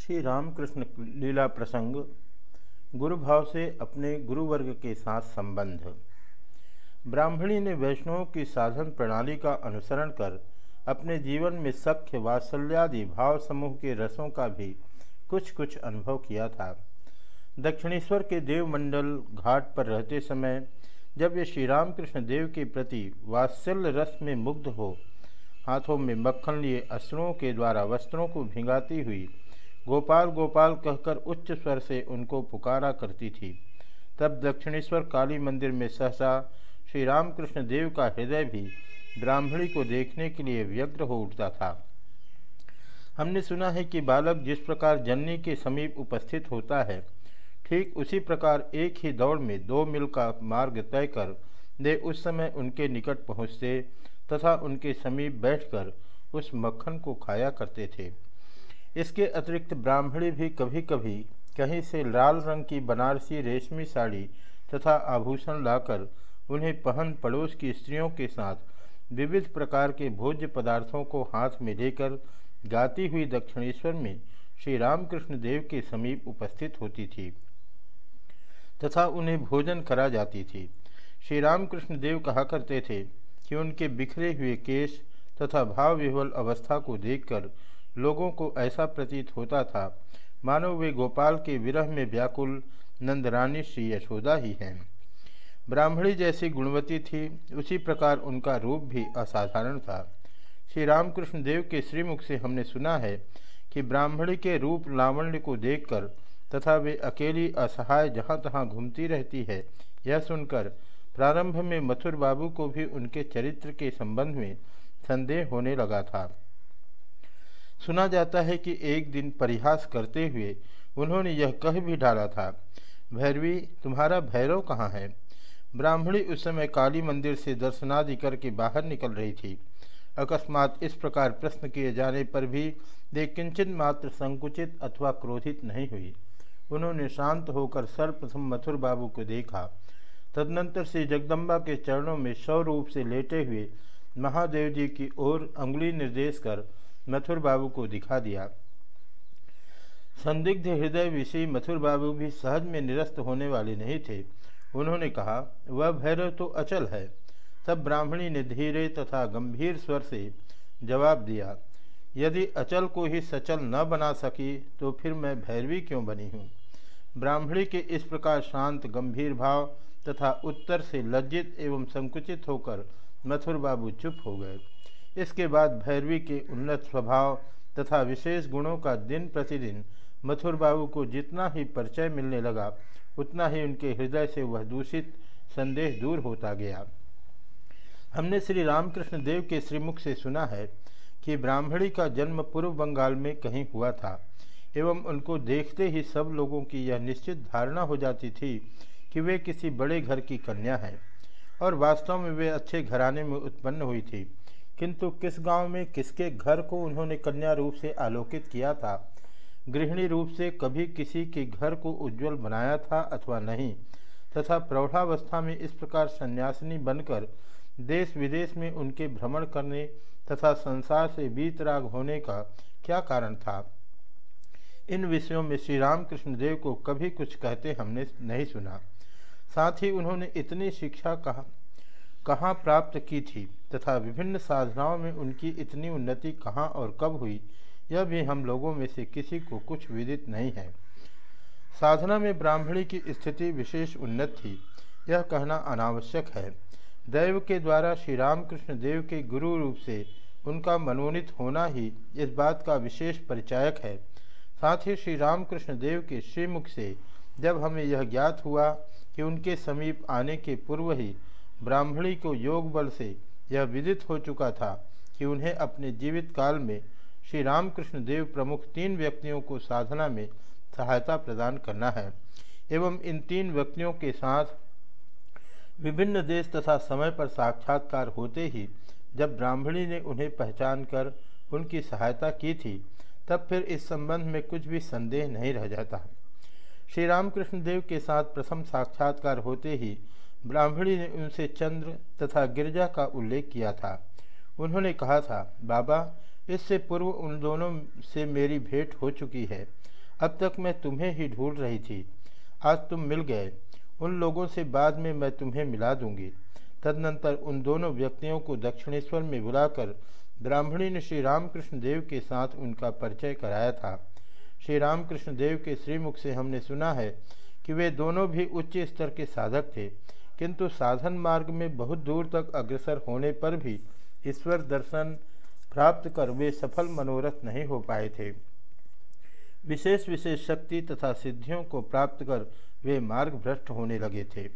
श्री रामकृष्ण लीला प्रसंग गुरु भाव से अपने गुरुवर्ग के साथ संबंध। ब्राह्मणी ने वैष्णवों की साधन प्रणाली का अनुसरण कर अपने जीवन में सख्य वात्सल्यादि भाव समूह के रसों का भी कुछ कुछ अनुभव किया था। दक्षिणेश्वर के देवमंडल घाट पर रहते समय, जब ये श्री रामकृष्ण देव के प्रति वात्सल्य रस में मुग्ध हो, हाथों में मक्खन लिए अश्रुओं के द्वारा वस्त्रों को भिंगाती हुई गोपाल गोपाल कहकर उच्च स्वर से उनको पुकारा करती थी। तब दक्षिणेश्वर काली मंदिर में सहसा श्री रामकृष्ण देव का हृदय भी ब्राह्मणी को देखने के लिए व्यग्र हो उठता था। हमने सुना है कि बालक जिस प्रकार जननी के समीप उपस्थित होता है, ठीक उसी प्रकार एक ही दौड़ में दो मील का मार्ग तय कर वे उस समय उनके निकट पहुँचते तथा उनके समीप बैठकर उस मक्खन को खाया करते थे। इसके अतिरिक्त ब्राह्मणी भी कभी कभी कहीं से लाल रंग की बनारसी रेशमी साड़ी तथा आभूषण लाकर उन्हें पहन पड़ोस की स्त्रियों के साथ विविध प्रकार के भोज्य पदार्थों को हाथ में लेकर गाती हुई दक्षिणेश्वर में श्री रामकृष्ण देव के समीप उपस्थित होती थी तथा उन्हें भोजन करा जाती थी। श्री रामकृष्ण देव कहा करते थे कि उनके बिखरे हुए केश तथा भाव विह्वल अवस्था को देखकर लोगों को ऐसा प्रतीत होता था। मानो वे गोपाल के विरह में व्याकुल नंदरानी श्री यशोदा ही हैं। ब्राह्मणी जैसी गुणवती थी, उसी प्रकार उनका रूप भी असाधारण था। श्री रामकृष्ण देव के श्रीमुख से हमने सुना है कि ब्राह्मणी के रूप लावण्य को देखकर तथा वे अकेली असहाय जहाँ तहाँ घूमती रहती है, यह सुनकर प्रारंभ में मथुर बाबू को भी उनके चरित्र के संबंध में संदेह होने लगा था। सुना जाता है कि एक दिन परिहास करते हुए उन्होंने यह कह भी डाला था, भैरवी, तुम्हारा भैरव कहाँ है? ब्राह्मणी उस समय काली मंदिर से दर्शनादि करके बाहर निकल रही थी। अकस्मात इस प्रकार प्रश्न किए जाने पर भी वे किंचित मात्र संकुचित अथवा क्रोधित नहीं हुई। उन्होंने शांत होकर सर्वप्रथम मथुर बाबू को देखा। तदनंतर से जगदम्बा के चरणों में स्वरूप से लेटे हुए महादेव जी की ओर अंगुली निर्देश कर मथुर बाबू को दिखा दिया। संदिग्ध हृदय विषय मथुर बाबू भी सहज में निरस्त होने वाले नहीं थे। उन्होंने कहा, वह भैरव तो अचल है। तब ब्राह्मणी ने धीरे तथा गंभीर स्वर से जवाब दिया, यदि अचल को ही सचल न बना सकी तो फिर मैं भैरवी क्यों बनी हूँ? ब्राह्मणी के इस प्रकार शांत, गंभीर भाव तथा उत्तर से लज्जित एवं संकुचित होकर मथुर बाबू चुप हो गए। इसके बाद भैरवी के उन्नत स्वभाव तथा विशेष गुणों का दिन प्रतिदिन मथुर बाबू को जितना ही परिचय मिलने लगा, उतना ही उनके हृदय से वह दूषित संदेश दूर होता गया। हमने श्री रामकृष्ण देव के श्रीमुख से सुना है कि ब्राह्मणी का जन्म पूर्व बंगाल में कहीं हुआ था, एवं उनको देखते ही सब लोगों की यह निश्चित धारणा हो जाती थी कि वे किसी बड़े घर की कन्या है, और वास्तव में वे अच्छे घराने में उत्पन्न हुई थी। किंतु किस गाँव में किसके घर को उन्होंने कन्या रूप से आलोकित किया था? गृहिणी रूप से कभी किसी के घर को उज्जवल बनाया था अथवा नहीं? तथा प्रौढ़ावस्था में इस प्रकार सन्यासिनी बनकर देश विदेश में उनके भ्रमण करने तथा संसार से बीतराग होने का क्या कारण था? इन विषयों में श्री रामकृष्ण देव को कभी कुछ कहते हमने नहीं सुना। साथ ही उन्होंने इतनी शिक्षा कहा कहाँ प्राप्त की थी तथा विभिन्न साधनाओं में उनकी इतनी उन्नति कहाँ और कब हुई, यह भी हम लोगों में से किसी को कुछ विदित नहीं है। साधना में ब्राह्मणी की स्थिति विशेष उन्नत थी, यह कहना अनावश्यक है। दैव के द्वारा श्री रामकृष्ण देव के गुरु रूप से उनका मनोनीत होना ही इस बात का विशेष परिचायक है। साथ ही श्री रामकृष्ण देव के श्रीमुख से जब हमें यह ज्ञात हुआ कि उनके समीप आने के पूर्व ही ब्राह्मणी को योग बल से यह विदित हो चुका था कि उन्हें अपने जीवित काल में श्री रामकृष्ण देव प्रमुख तीन व्यक्तियों को साधना में सहायता प्रदान करना है, एवं इन तीन व्यक्तियों के साथ विभिन्न देश तथा समय पर साक्षात्कार होते ही जब ब्राह्मणी ने उन्हें पहचान कर उनकी सहायता की थी, तब फिर इस संबंध में कुछ भी संदेह नहीं रह जाता। श्री रामकृष्ण देव के साथ प्रथम साक्षात्कार होते ही ब्राह्मणी ने उनसे चंद्र तथा गिरजा का उल्लेख किया था। उन्होंने कहा था, बाबा, इससे पूर्व उन दोनों से मेरी भेंट हो चुकी है। अब तक मैं तुम्हें ही ढूंढ रही थी। आज तुम मिल गए। उन लोगों से बाद में मैं तुम्हें मिला दूँगी। तदनंतर उन दोनों व्यक्तियों को दक्षिणेश्वर में बुलाकर ब्राह्मणी ने श्री रामकृष्ण देव के साथ उनका परिचय कराया था। श्री रामकृष्ण देव के श्रीमुख से हमने सुना है कि वे दोनों भी उच्च स्तर के साधक थे। किंतु साधन मार्ग में बहुत दूर तक अग्रसर होने पर भी ईश्वर दर्शन प्राप्त कर वे सफल मनोरथ नहीं हो पाए थे। विशेष विशेष शक्ति तथा सिद्धियों को प्राप्त कर वे मार्ग भ्रष्ट होने लगे थे।